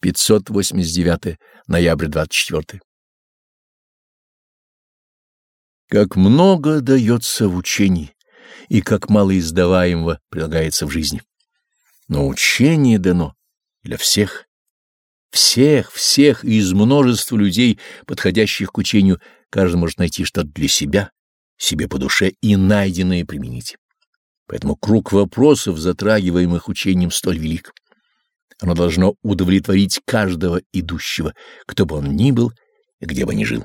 589 ноябрь 24. Как много дается в учении, и как мало издаваемого прилагается в жизни. Но учение дано для всех. Всех, всех из множества людей, подходящих к учению, каждый может найти что-то для себя, себе по душе и найденное применить. Поэтому круг вопросов, затрагиваемых учением, столь велик. Оно должно удовлетворить каждого идущего, кто бы он ни был и где бы ни жил.